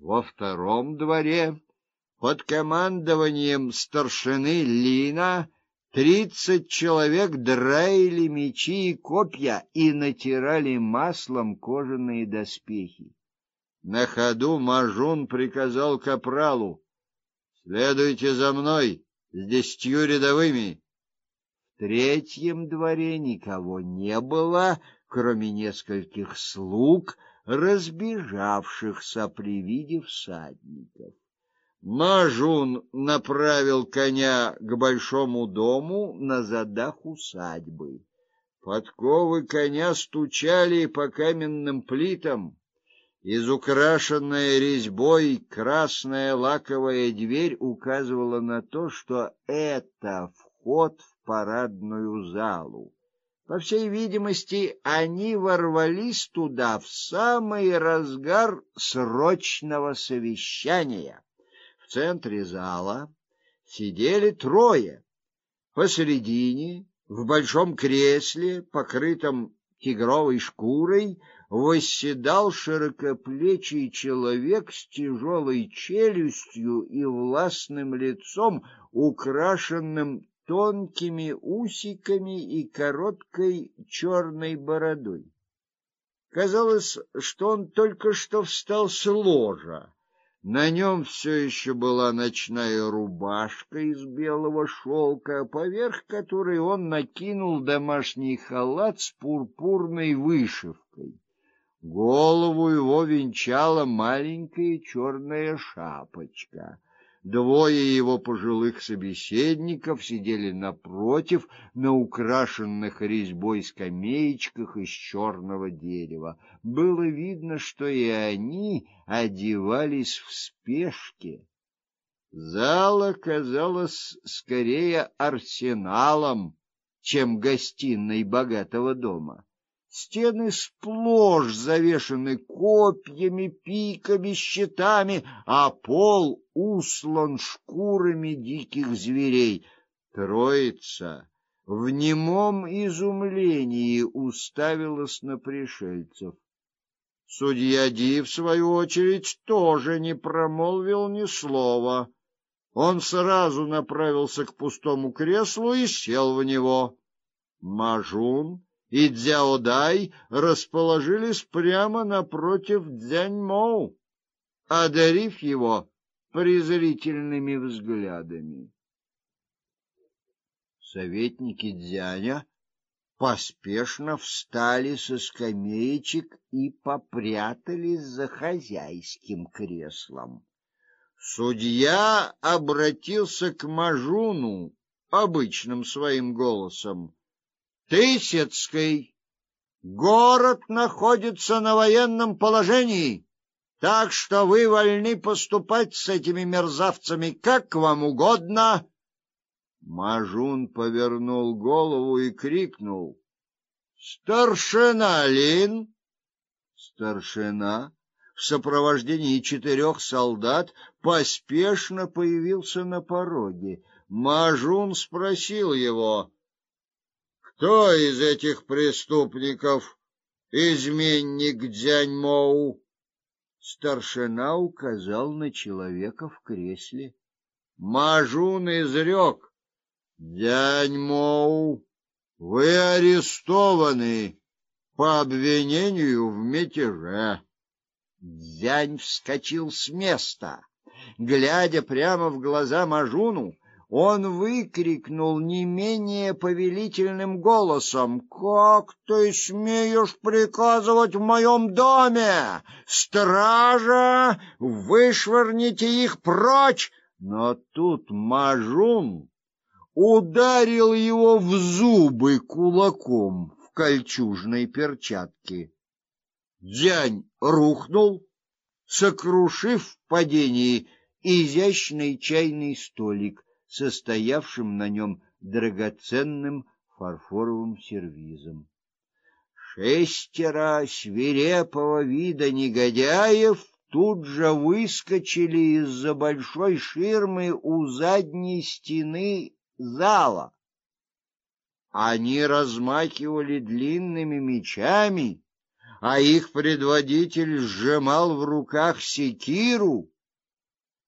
Во втором дворе под командованием старшины Лина тридцать человек драили мечи и копья и натирали маслом кожаные доспехи. На ходу Мажун приказал капралу: "Следуйте за мной с десятью рядовыми". В третьем дворе никого не было, кроме нескольких слуг, разбежавшихся при виде всадников. Мажун направил коня к большому дому на задах усадьбы. Подковы коня стучали по каменным плитам. Изукрашенная резьбой красная лаковая дверь указывала на то, что это вход в парадную залу. По всей видимости, они ворвались туда в самый разгар срочного совещания центре зала сидели трое. Посередине, в большом кресле, покрытом тигровой шкурой, восседал широкоплечий человек с тяжелой челюстью и властным лицом, украшенным тонкими усиками и короткой черной бородой. Казалось, что он только что встал с ложа на нем все еще была ночная рубашка из белого шелка, поверх которой он накинул домашний халат с пурпурной вышивкой. Голову его венчала маленькая черная шапочка. Двое его пожилых собеседников сидели напротив на украшенных резьбой скамеечках из черного дерева. Было видно, что и они одевались в спешке. Зал казалось скорее арсеналом, чем гостиной богатого дома. Стены сплошь завешаны копьями, пиками, щитами, а пол услан шкурами диких зверей. Троица в немом изумлении уставилась на пришельцев. Судья Ди, в свою очередь, тоже не промолвил ни слова. Он сразу направился к пустому креслу и сел в него. Мажун и Дзяодай расположились прямо напротив Дзяньмоу, одарив его презрительными взглядами. Советники Дзяня поспешно встали со скамеечек и попрятались за хозяйским креслом. Судья обратился к Мажуну обычным своим голосом. Тысяцкой. Город находится на военном положении, так что вы вольны поступать с этими мерзавцами как вам угодно. Мажун повернул голову и крикнул: "Старшина Лин!" Старшина в сопровождении четырех солдат поспешно появился на пороге. Мажун спросил его: кто из этих преступников изменник Дзяньмоу? Старшина указал на человека в кресле. Мажун изрек: Дзяньмоу, вы арестованы по обвинению в мятеже. Дзянь вскочил с места, глядя прямо в глаза Мажуну он выкрикнул не менее повелительным голосом: "Как ты смеешь приказывать в моем доме? Стража, вышвырните их прочь!" Но тут Мажун ударил его в зубы кулаком в кольчужной перчатке. Дзянь рухнул, сокрушив в падении изящный чайный столик состоявшим на нем драгоценным фарфоровым сервизом. Шестеро свирепого вида негодяев тут же выскочили из-за большой ширмы у задней стены зала. Они размахивали длинными мечами, а их предводитель сжимал в руках секиру,